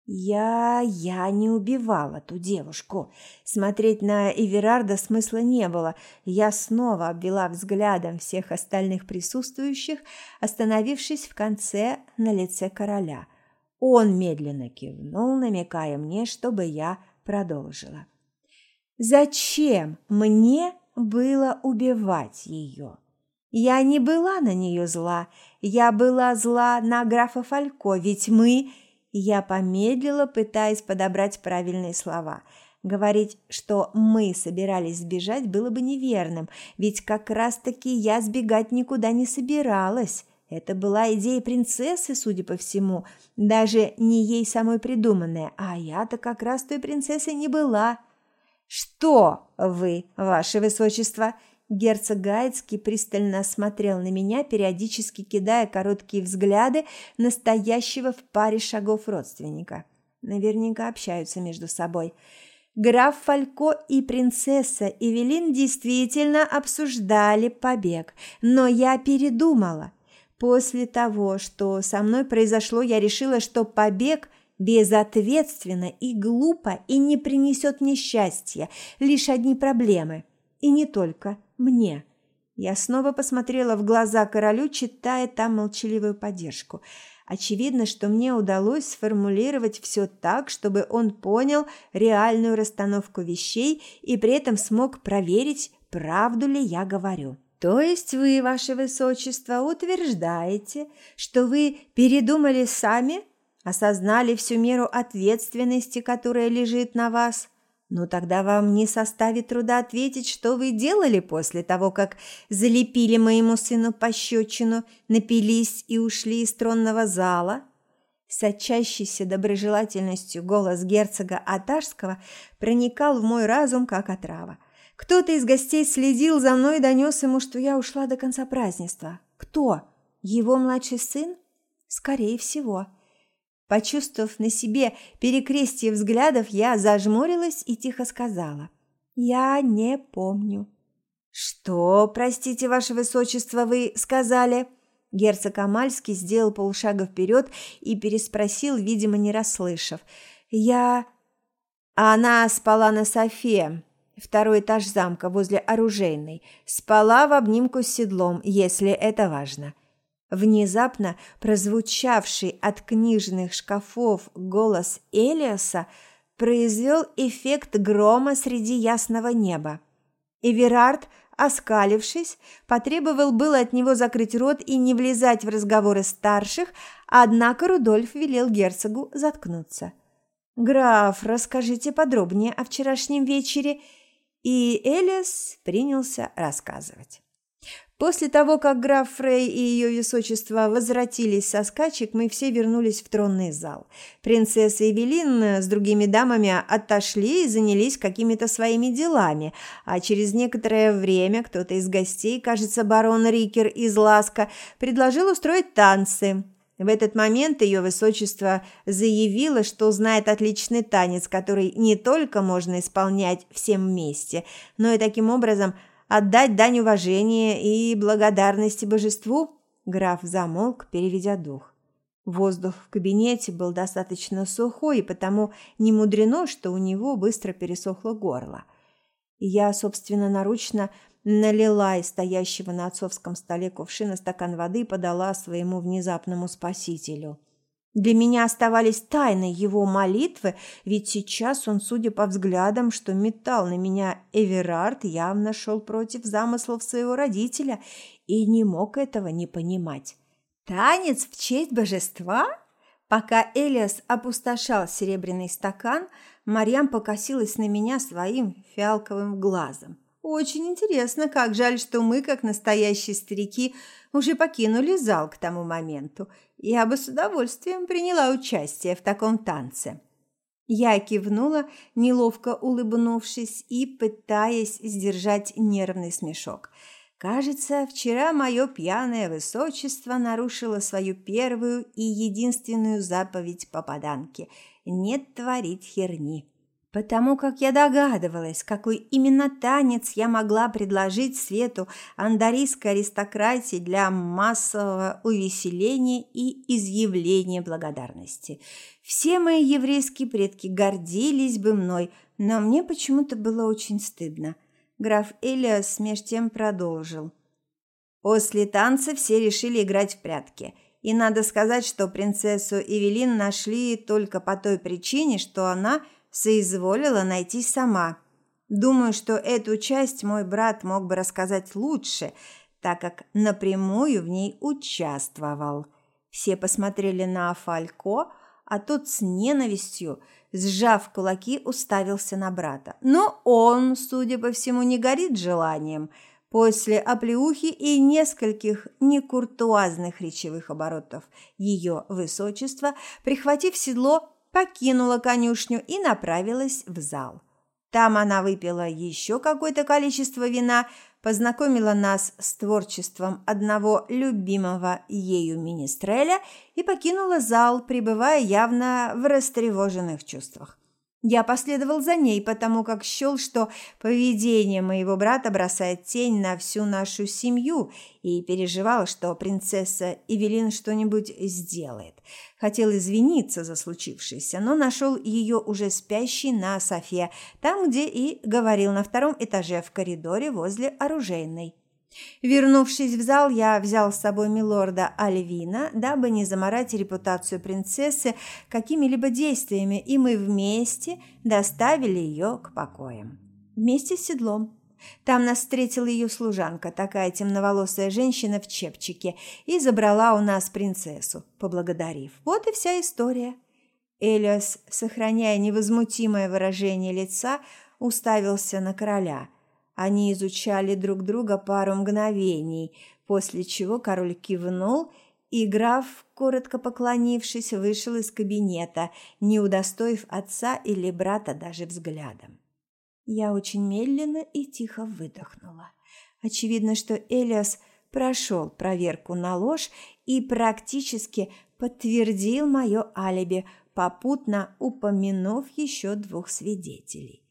Я... я не убивала ту девушку. Смотреть на Эверарда смысла не было. Я снова обвела взглядом всех остальных присутствующих, остановившись в конце на лице короля. Он медленно кивнул, намекая мне, чтобы я продолжила. «Зачем мне было убивать ее?» Я не была на нее зла, я была зла на графа Фалько, ведь мы я помедлила, пытаясь подобрать правильные слова. Говорить, что мы собирались сбежать, было бы неверным, ведь как раз-таки я сбегать никуда не собиралась. Это была идея принцессы, судя по всему, даже не ей самой придуманная, а я-то как раз той принцессой не была. «Что вы, ваше высочество?» Герцог Гайцкий пристально смотрел на меня, периодически кидая короткие взгляды настоящего в паре шагов родственника. Наверняка общаются между собой. Граф Фалько и принцесса Эвелин действительно обсуждали побег, но я передумала. После того, что со мной произошло, я решила, что побег безответственно и глупо и не принесет мне счастья, лишь одни проблемы. И не только мне. Я снова посмотрела в глаза королю, читая там молчаливую поддержку. Очевидно, что мне удалось сформулировать все так, чтобы он понял реальную расстановку вещей и при этом смог проверить, правду ли я говорю. То есть вы, ваше высочество, утверждаете, что вы передумали сами, осознали всю меру ответственности, которая лежит на вас? Ну тогда вам не составит труда ответить, что вы делали после того, как залепили моему сыну пощечину, напились и ушли из тронного зала. Сочащийся доброжелательностью голос герцога Аташского проникал в мой разум, как отрава. Кто-то из гостей следил за мной и донес ему, что я ушла до конца празднества. Кто? Его младший сын? Скорее всего. Почувствовав на себе перекрестие взглядов, я зажмурилась и тихо сказала. «Я не помню». «Что, простите, ваше высочество, вы сказали?» Герцог Амальский сделал полшага вперед и переспросил, видимо, не расслышав. «Я...» «Она спала на софе, второй этаж замка возле оружейной, спала в обнимку с седлом, если это важно». Внезапно прозвучавший от книжных шкафов голос Элиаса произвел эффект грома среди ясного неба. Эверард, оскалившись, потребовал было от него закрыть рот и не влезать в разговоры старших, однако Рудольф велел герцогу заткнуться. «Граф, расскажите подробнее о вчерашнем вечере», и Элиас принялся рассказывать. После того, как граф Фрей и ее высочество возвратились со скачек, мы все вернулись в тронный зал. Принцесса Эвелин с другими дамами отошли и занялись какими-то своими делами, а через некоторое время кто-то из гостей, кажется, барон Рикер из Ласка, предложил устроить танцы. В этот момент ее высочество заявило, что знает отличный танец, который не только можно исполнять всем вместе, но и таким образом – отдать дань уважения и благодарности божеству?» Граф замолк, переведя дух. Воздух в кабинете был достаточно сухой, и потому не мудрено, что у него быстро пересохло горло. Я, собственно, наручно налила из стоящего на отцовском столе кувшина стакан воды и подала своему внезапному спасителю – для меня оставались тайной его молитвы, ведь сейчас он, судя по взглядам, что метал на меня Эверард, явно шел против замыслов своего родителя и не мог этого не понимать. «Танец в честь божества?» Пока Элиас опустошал серебряный стакан, Марьям покосилась на меня своим фиалковым глазом. Очень интересно, как жаль, что мы, как настоящие старики, уже покинули зал к тому моменту. Я бы с удовольствием приняла участие в таком танце. Я кивнула, неловко улыбнувшись и пытаясь сдержать нервный смешок. Кажется, вчера мое пьяное высочество нарушило свою первую и единственную заповедь попаданки – не творить херни. Потому как я догадывалась, какой именно танец я могла предложить свету андарийской аристократии для массового увеселения и изъявления благодарности. Все мои еврейские предки гордились бы мной, но мне почему-то было очень стыдно. Граф Элиас меж тем продолжил. После танца все решили играть в прятки – и надо сказать, что принцессу Эвелин нашли только по той причине, что она соизволила найти сама. Думаю, что эту часть мой брат мог бы рассказать лучше, так как напрямую в ней участвовал. Все посмотрели на Фалько, а тот с ненавистью, сжав кулаки, уставился на брата. Но он, судя по всему, не горит желанием. После оплеухи и нескольких некуртуазных речевых оборотов ее высочества, прихватив седло, покинула конюшню и направилась в зал. Там она выпила еще какое-то количество вина, познакомила нас с творчеством одного любимого ею министреля и покинула зал, пребывая явно в растревоженных чувствах. Я последовал за ней, потому как счел, что поведение моего брата бросает тень на всю нашу семью и переживал, что принцесса Эвелин что-нибудь сделает. Хотел извиниться за случившееся, но нашел ее уже спящей на софе, там, где и говорил на втором этаже в коридоре возле оружейной. Вернувшись в зал, я взял с собой милорда Альвина, дабы не заморать репутацию принцессы какими-либо действиями, и мы вместе доставили ее к покоям. Вместе с седлом. Там нас встретила ее служанка, такая темноволосая женщина в чепчике, и забрала у нас принцессу, поблагодарив. Вот и вся история. Элиас, сохраняя невозмутимое выражение лица, уставился на короля. Они изучали друг друга пару мгновений, после чего король кивнул, и граф, коротко поклонившись, вышел из кабинета, не удостоив отца или брата даже взглядом. Я очень медленно и тихо выдохнула. Очевидно, что Элиас прошел проверку на ложь и практически подтвердил мое алиби, попутно упомянув еще двух свидетелей.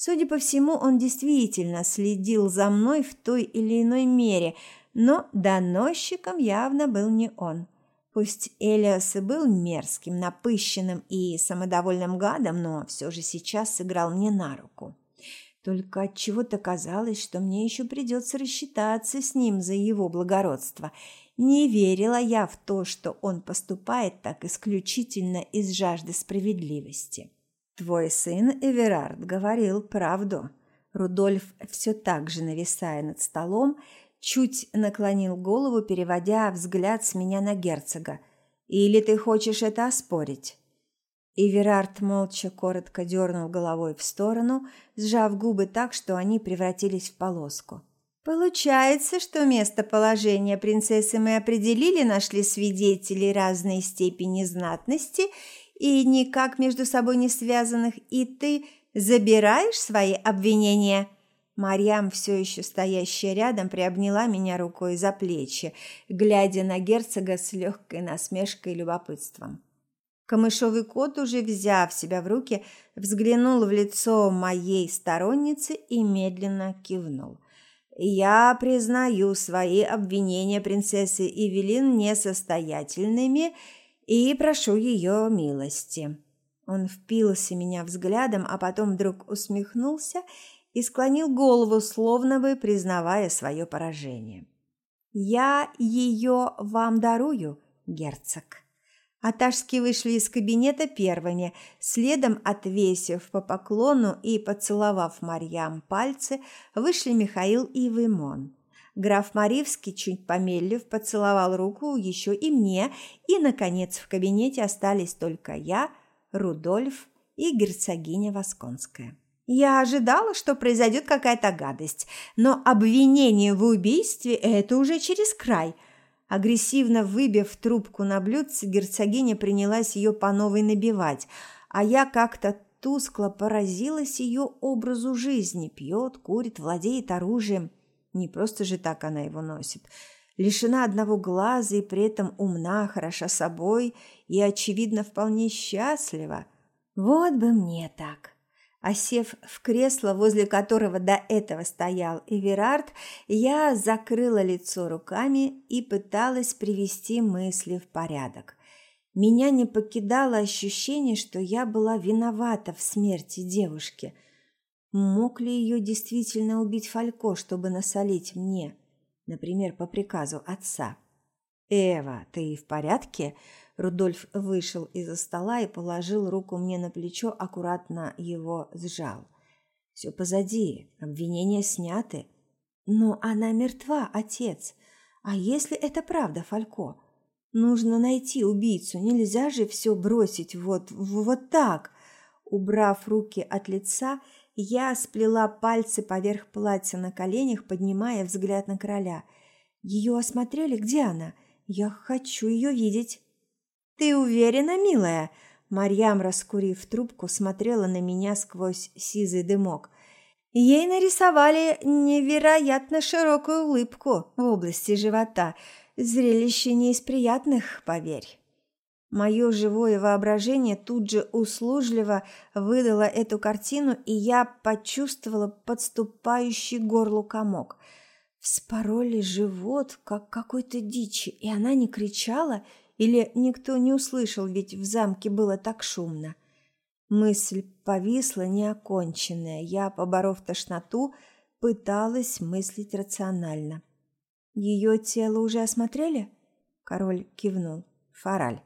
Судя по всему, он действительно следил за мной в той или иной мере, но доносчиком явно был не он. Пусть Элиас и был мерзким, напыщенным и самодовольным гадом, но все же сейчас сыграл мне на руку. Только от чего-то казалось, что мне еще придется рассчитаться с ним за его благородство. Не верила я в то, что он поступает так исключительно из жажды справедливости. Твой сын Эверард говорил правду. Рудольф, все так же нависая над столом, чуть наклонил голову, переводя взгляд с меня на герцога. Или ты хочешь это оспорить? И Верард молча коротко дернул головой в сторону, сжав губы так, что они превратились в полоску. Получается, что местоположение принцессы мы определили, нашли свидетелей разной степени знатности и никак между собой не связанных, и ты забираешь свои обвинения?» Марьям, все еще стоящая рядом, приобняла меня рукой за плечи, глядя на герцога с легкой насмешкой и любопытством. Камышовый кот, уже взяв себя в руки, взглянул в лицо моей сторонницы и медленно кивнул. «Я признаю свои обвинения принцессы Эвелин несостоятельными и прошу ее милости». Он впился меня взглядом, а потом вдруг усмехнулся и склонил голову, словно бы признавая свое поражение. «Я ее вам дарую, герцог». Аташки вышли из кабинета первыми, следом отвесив по поклону и поцеловав Марьям пальцы, вышли Михаил и Вимон. Граф Маривский, чуть помедлив, поцеловал руку еще и мне, и, наконец, в кабинете остались только я, Рудольф и герцогиня Восконская. Я ожидала, что произойдет какая-то гадость, но обвинение в убийстве – это уже через край. Агрессивно выбив трубку на блюдце, герцогиня принялась ее по новой набивать, а я как-то тускло поразилась ее образу жизни – пьет, курит, владеет оружием – не просто же так она его носит. Лишена одного глаза и при этом умна, хороша собой и, очевидно, вполне счастлива. Вот бы мне так. Осев в кресло, возле которого до этого стоял Эверард, я закрыла лицо руками и пыталась привести мысли в порядок. Меня не покидало ощущение, что я была виновата в смерти девушки – Мог ли ее действительно убить Фалько, чтобы насолить мне? Например, по приказу отца. «Эва, ты в порядке?» Рудольф вышел из-за стола и положил руку мне на плечо, аккуратно его сжал. «Все позади, обвинения сняты». «Но она мертва, отец. А если это правда, Фалько? Нужно найти убийцу, нельзя же все бросить вот, вот так». Убрав руки от лица, я сплела пальцы поверх платья на коленях, поднимая взгляд на короля. Ее осмотрели? Где она? Я хочу ее видеть. Ты уверена, милая? Марьям, раскурив трубку, смотрела на меня сквозь сизый дымок. Ей нарисовали невероятно широкую улыбку в области живота. Зрелище не из приятных, поверь. Мое живое воображение тут же услужливо выдало эту картину, и я почувствовала подступающий горлу комок. Вспороли живот, как какой-то дичи, и она не кричала, или никто не услышал, ведь в замке было так шумно. Мысль повисла неоконченная. Я, поборов тошноту, пыталась мыслить рационально. Ее тело уже осмотрели? Король кивнул. Фараль.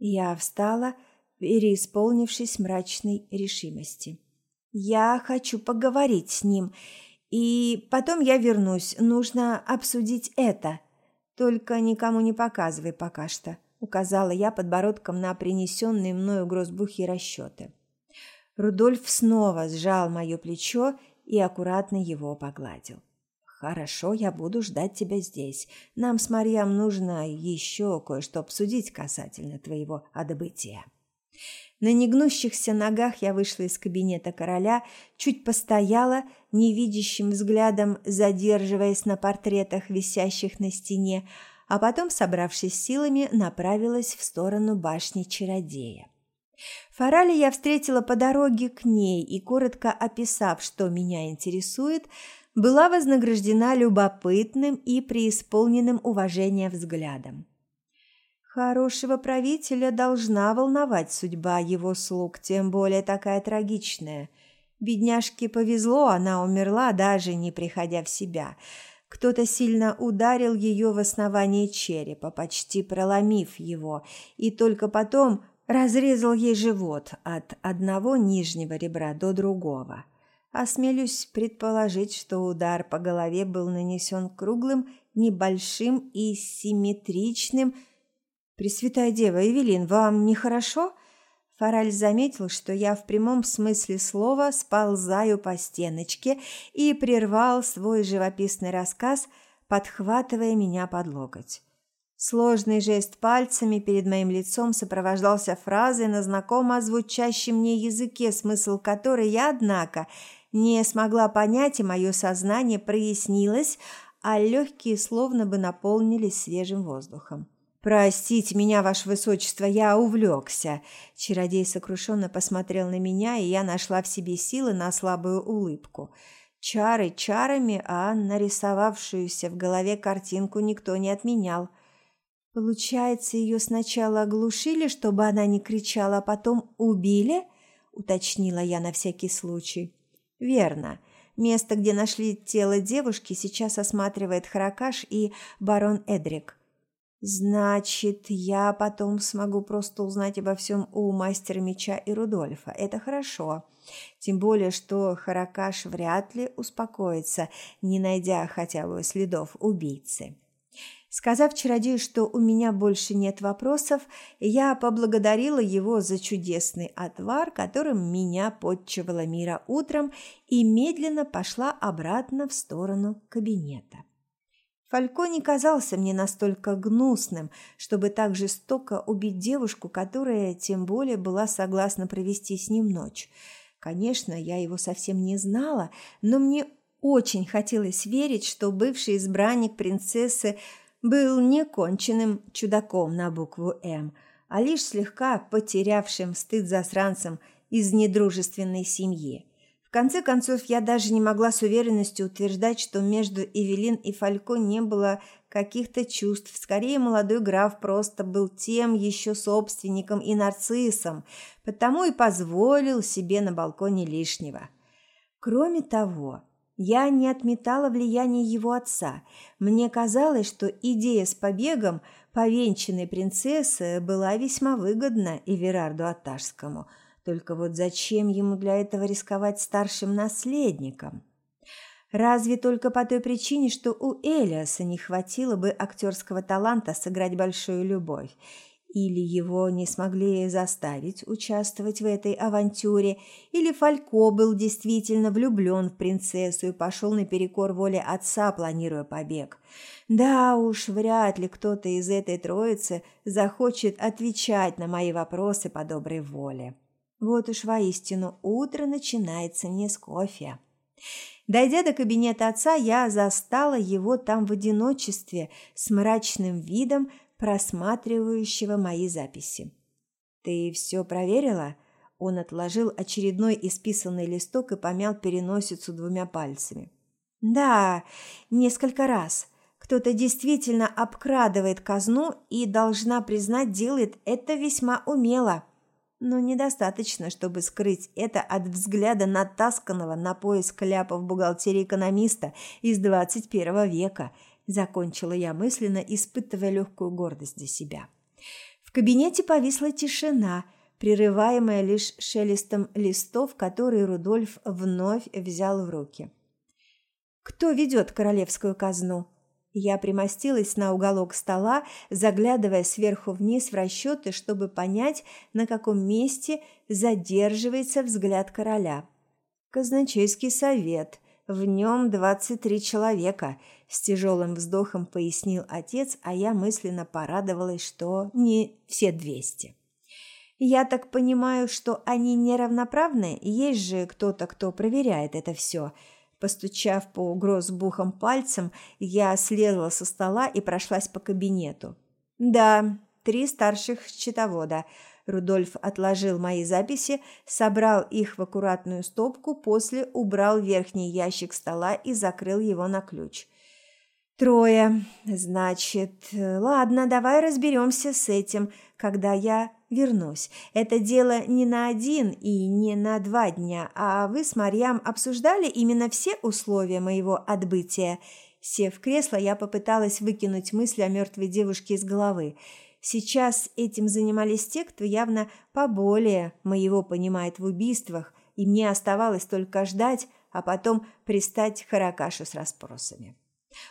Я встала, переисполнившись мрачной решимости. Я хочу поговорить с ним, и потом я вернусь. Нужно обсудить это. Только никому не показывай пока что, указала я подбородком на принесенные мною грозбухи расчеты. Рудольф снова сжал мое плечо и аккуратно его погладил. «Хорошо, я буду ждать тебя здесь. Нам с Марьям нужно еще кое-что обсудить касательно твоего отбытия». На негнущихся ногах я вышла из кабинета короля, чуть постояла, невидящим взглядом задерживаясь на портретах, висящих на стене, а потом, собравшись силами, направилась в сторону башни чародея. Фарали я встретила по дороге к ней и, коротко описав, что меня интересует, была вознаграждена любопытным и преисполненным уважения взглядом. Хорошего правителя должна волновать судьба его слуг, тем более такая трагичная. Бедняжке повезло, она умерла, даже не приходя в себя. Кто-то сильно ударил ее в основание черепа, почти проломив его, и только потом разрезал ей живот от одного нижнего ребра до другого. Осмелюсь предположить, что удар по голове был нанесен круглым, небольшим и симметричным – «Пресвятая Дева, Эвелин, вам нехорошо?» Фараль заметил, что я в прямом смысле слова сползаю по стеночке и прервал свой живописный рассказ, подхватывая меня под локоть. Сложный жест пальцами перед моим лицом сопровождался фразой на знакомо звучащем мне языке, смысл которой я, однако, не смогла понять, и мое сознание прояснилось, а легкие словно бы наполнились свежим воздухом. «Простите меня, ваше высочество, я увлекся». Чародей сокрушенно посмотрел на меня, и я нашла в себе силы на слабую улыбку. Чары чарами, а нарисовавшуюся в голове картинку никто не отменял. «Получается, ее сначала оглушили, чтобы она не кричала, а потом убили?» – уточнила я на всякий случай. «Верно». Место, где нашли тело девушки, сейчас осматривает Харакаш и барон Эдрик. Значит, я потом смогу просто узнать обо всем у мастера меча и Рудольфа. Это хорошо. Тем более, что Харакаш вряд ли успокоится, не найдя хотя бы следов убийцы. Сказав чародею, что у меня больше нет вопросов, я поблагодарила его за чудесный отвар, которым меня подчевала Мира утром, и медленно пошла обратно в сторону кабинета. Фалько не казался мне настолько гнусным, чтобы так жестоко убить девушку, которая тем более была согласна провести с ним ночь. Конечно, я его совсем не знала, но мне очень хотелось верить, что бывший избранник принцессы был не конченным чудаком на букву «М», а лишь слегка потерявшим стыд засранцем из недружественной семьи. В конце концов, я даже не могла с уверенностью утверждать, что между Эвелин и Фалько не было каких-то чувств. Скорее, молодой граф просто был тем еще собственником и нарциссом, потому и позволил себе на балконе лишнего. Кроме того, я не отметала влияние его отца. Мне казалось, что идея с побегом повенчанной принцессы была весьма выгодна Эверарду Аташскому – только вот зачем ему для этого рисковать старшим наследником? Разве только по той причине, что у Элиаса не хватило бы актерского таланта сыграть большую любовь, или его не смогли заставить участвовать в этой авантюре, или Фалько был действительно влюблен в принцессу и пошел наперекор воле отца, планируя побег. Да уж, вряд ли кто-то из этой троицы захочет отвечать на мои вопросы по доброй воле. Вот уж воистину утро начинается не с кофе. Дойдя до кабинета отца, я застала его там в одиночестве с мрачным видом просматривающего мои записи. «Ты все проверила?» Он отложил очередной исписанный листок и помял переносицу двумя пальцами. «Да, несколько раз. Кто-то действительно обкрадывает казну и, должна признать, делает это весьма умело но недостаточно, чтобы скрыть это от взгляда натасканного на поиск ляпов бухгалтерии экономиста из 21 века, закончила я мысленно, испытывая легкую гордость за себя. В кабинете повисла тишина, прерываемая лишь шелестом листов, которые Рудольф вновь взял в руки. «Кто ведет королевскую казну?» Я примостилась на уголок стола, заглядывая сверху вниз в расчеты, чтобы понять, на каком месте задерживается взгляд короля. «Казначейский совет. В нем двадцать три человека», – с тяжелым вздохом пояснил отец, а я мысленно порадовалась, что не все двести. «Я так понимаю, что они неравноправны? Есть же кто-то, кто проверяет это все», – Постучав по грозбухам пальцем, я слезла со стола и прошлась по кабинету. «Да, три старших счетовода». Рудольф отложил мои записи, собрал их в аккуратную стопку, после убрал верхний ящик стола и закрыл его на ключ. «Трое. Значит, ладно, давай разберемся с этим, когда я вернусь. Это дело не на один и не на два дня, а вы с Марьям обсуждали именно все условия моего отбытия. Сев в кресло, я попыталась выкинуть мысли о мертвой девушке из головы. Сейчас этим занимались те, кто явно поболее моего понимает в убийствах, и мне оставалось только ждать, а потом пристать Харакашу с расспросами.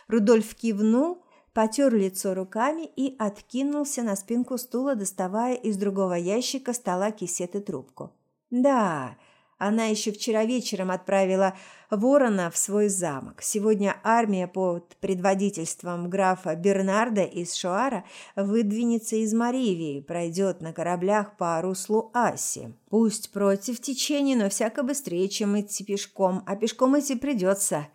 Рудольф кивнул, потер лицо руками и откинулся на спинку стула, доставая из другого ящика стола кисет и трубку. «Да, она еще вчера вечером отправила ворона в свой замок. Сегодня армия под предводительством графа Бернарда из Шуара выдвинется из Маривии, пройдет на кораблях по руслу Аси. Пусть против течения, но всяко быстрее, чем идти пешком, а пешком идти придется.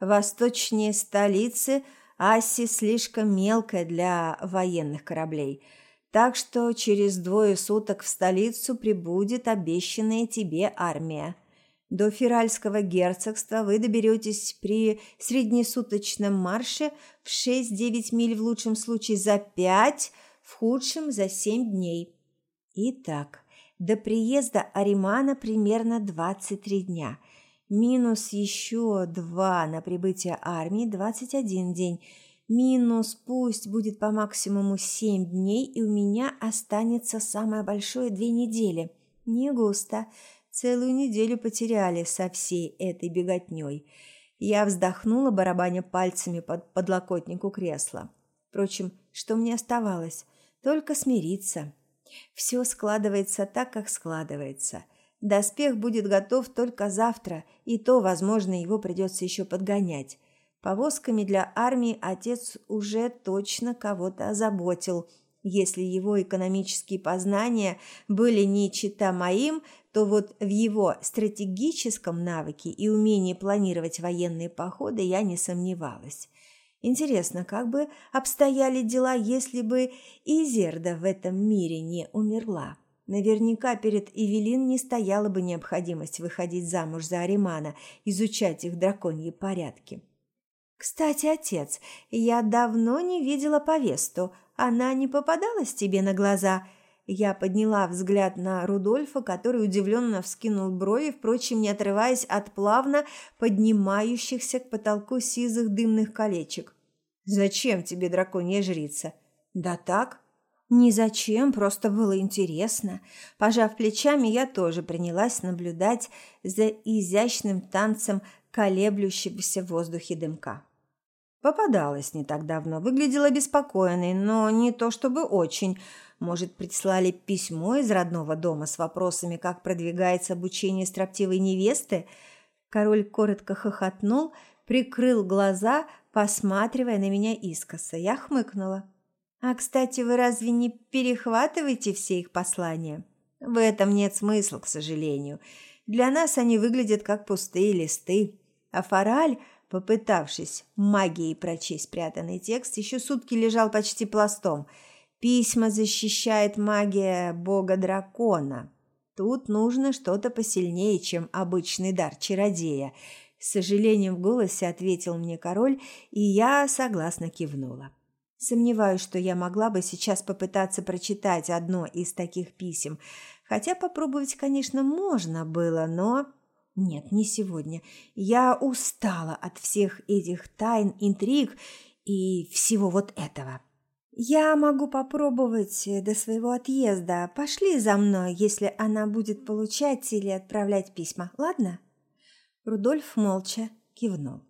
Восточнее столицы – Аси слишком мелкая для военных кораблей, так что через двое суток в столицу прибудет обещанная тебе армия. До Феральского герцогства вы доберетесь при среднесуточном марше в 6-9 миль в лучшем случае за 5, в худшем за 7 дней. Итак, до приезда Аримана примерно 23 дня – Минус еще два на прибытие армии, 21 день. Минус пусть будет по максимуму 7 дней, и у меня останется самое большое две недели. Не густо. Целую неделю потеряли со всей этой беготней. Я вздохнула, барабаня пальцами под подлокотнику кресла. Впрочем, что мне оставалось? Только смириться. Все складывается так, как складывается. Доспех будет готов только завтра, и то, возможно, его придется еще подгонять. Повозками для армии отец уже точно кого-то озаботил. Если его экономические познания были не чита моим, то вот в его стратегическом навыке и умении планировать военные походы я не сомневалась. Интересно, как бы обстояли дела, если бы Изерда в этом мире не умерла? Наверняка перед Эвелин не стояла бы необходимость выходить замуж за Аримана, изучать их драконьи порядки. «Кстати, отец, я давно не видела повесту. Она не попадалась тебе на глаза?» Я подняла взгляд на Рудольфа, который удивленно вскинул брови, впрочем, не отрываясь от плавно поднимающихся к потолку сизых дымных колечек. «Зачем тебе драконья жрица?» «Да так, «Ни зачем, просто было интересно». Пожав плечами, я тоже принялась наблюдать за изящным танцем колеблющегося в воздухе дымка. Попадалась не так давно, выглядела беспокойной, но не то чтобы очень. Может, прислали письмо из родного дома с вопросами, как продвигается обучение строптивой невесты? Король коротко хохотнул, прикрыл глаза, посматривая на меня искоса. Я хмыкнула. А, кстати, вы разве не перехватываете все их послания? В этом нет смысла, к сожалению. Для нас они выглядят как пустые листы. А Фараль, попытавшись магией прочесть спрятанный текст, еще сутки лежал почти пластом. Письма защищает магия бога-дракона. Тут нужно что-то посильнее, чем обычный дар чародея. С сожалением в голосе ответил мне король, и я согласно кивнула. Сомневаюсь, что я могла бы сейчас попытаться прочитать одно из таких писем. Хотя попробовать, конечно, можно было, но... Нет, не сегодня. Я устала от всех этих тайн, интриг и всего вот этого. Я могу попробовать до своего отъезда. Пошли за мной, если она будет получать или отправлять письма, ладно? Рудольф молча кивнул.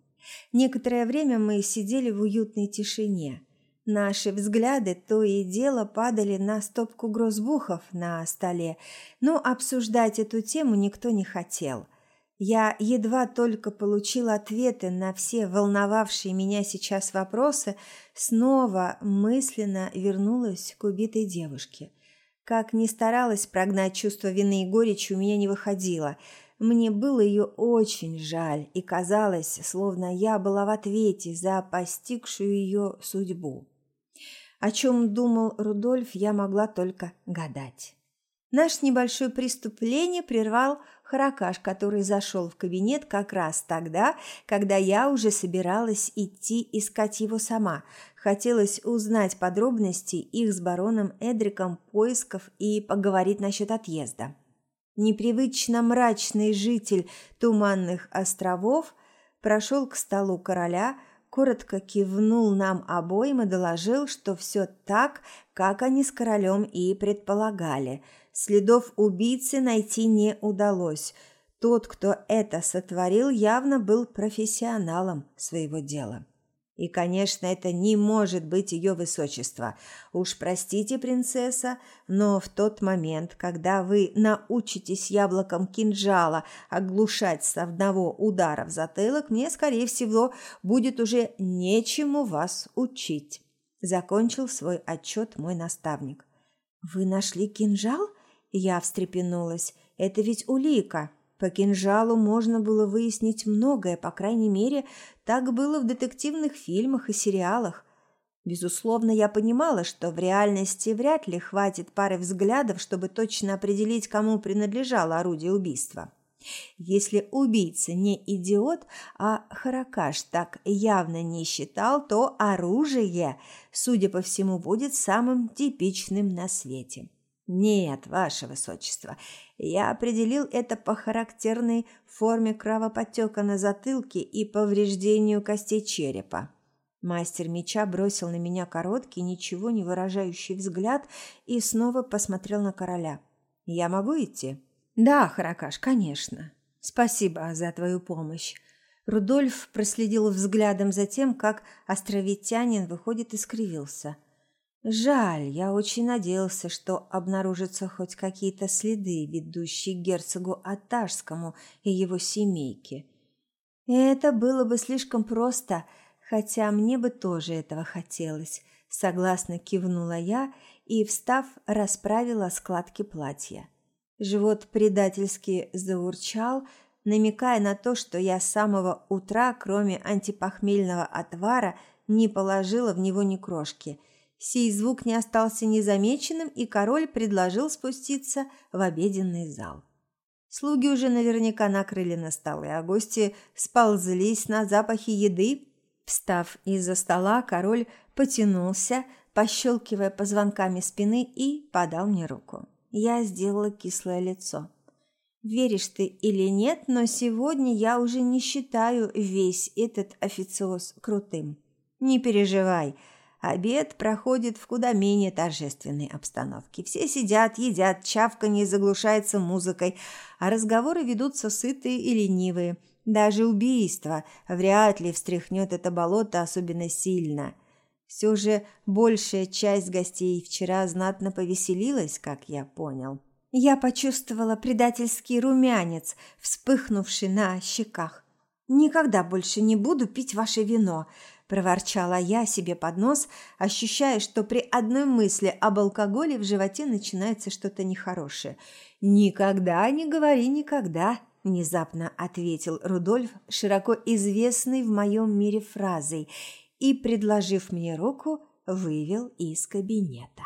Некоторое время мы сидели в уютной тишине. Наши взгляды то и дело падали на стопку грозбухов на столе, но обсуждать эту тему никто не хотел. Я едва только получил ответы на все волновавшие меня сейчас вопросы, снова мысленно вернулась к убитой девушке. Как ни старалась прогнать чувство вины и горечи, у меня не выходило – мне было ее очень жаль, и казалось, словно я была в ответе за постигшую ее судьбу. О чем думал Рудольф, я могла только гадать. Наш небольшой преступление прервал Харакаш, который зашел в кабинет как раз тогда, когда я уже собиралась идти искать его сама. Хотелось узнать подробности их с бароном Эдриком поисков и поговорить насчет отъезда. Непривычно мрачный житель Туманных островов прошел к столу короля, коротко кивнул нам обоим и доложил, что все так, как они с королем и предполагали. Следов убийцы найти не удалось. Тот, кто это сотворил, явно был профессионалом своего дела. И, конечно, это не может быть ее высочество. Уж простите, принцесса, но в тот момент, когда вы научитесь яблоком кинжала оглушать с одного удара в затылок, мне, скорее всего, будет уже нечему вас учить. Закончил свой отчет мой наставник. «Вы нашли кинжал?» Я встрепенулась. «Это ведь улика». По кинжалу можно было выяснить многое, по крайней мере, так было в детективных фильмах и сериалах. Безусловно, я понимала, что в реальности вряд ли хватит пары взглядов, чтобы точно определить, кому принадлежало орудие убийства. Если убийца не идиот, а Харакаш так явно не считал, то оружие, судя по всему, будет самым типичным на свете. Нет, ваше высочество, я определил это по характерной форме кровоподтека на затылке и повреждению костей черепа. Мастер меча бросил на меня короткий, ничего не выражающий взгляд и снова посмотрел на короля. «Я могу идти?» «Да, Харакаш, конечно. Спасибо за твою помощь». Рудольф проследил взглядом за тем, как островитянин выходит и скривился – Жаль, я очень надеялся, что обнаружатся хоть какие-то следы, ведущие к герцогу Аташскому и его семейке. Это было бы слишком просто, хотя мне бы тоже этого хотелось. Согласно кивнула я и, встав, расправила складки платья. Живот предательски заурчал, намекая на то, что я с самого утра, кроме антипохмельного отвара, не положила в него ни крошки – Сей звук не остался незамеченным, и король предложил спуститься в обеденный зал. Слуги уже наверняка накрыли на столы, а гости сползлись на запахи еды. Встав из-за стола, король потянулся, пощелкивая позвонками спины, и подал мне руку. Я сделала кислое лицо. Веришь ты или нет, но сегодня я уже не считаю весь этот официоз крутым. Не переживай, Обед проходит в куда менее торжественной обстановке. Все сидят, едят, чавканье заглушается музыкой, а разговоры ведутся сытые и ленивые. Даже убийство вряд ли встряхнет это болото особенно сильно. Все же большая часть гостей вчера знатно повеселилась, как я понял. Я почувствовала предательский румянец, вспыхнувший на щеках. «Никогда больше не буду пить ваше вино», проворчала я себе под нос, ощущая, что при одной мысли об алкоголе в животе начинается что-то нехорошее. «Никогда не говори никогда», – внезапно ответил Рудольф, широко известный в моем мире фразой, и, предложив мне руку, вывел из кабинета.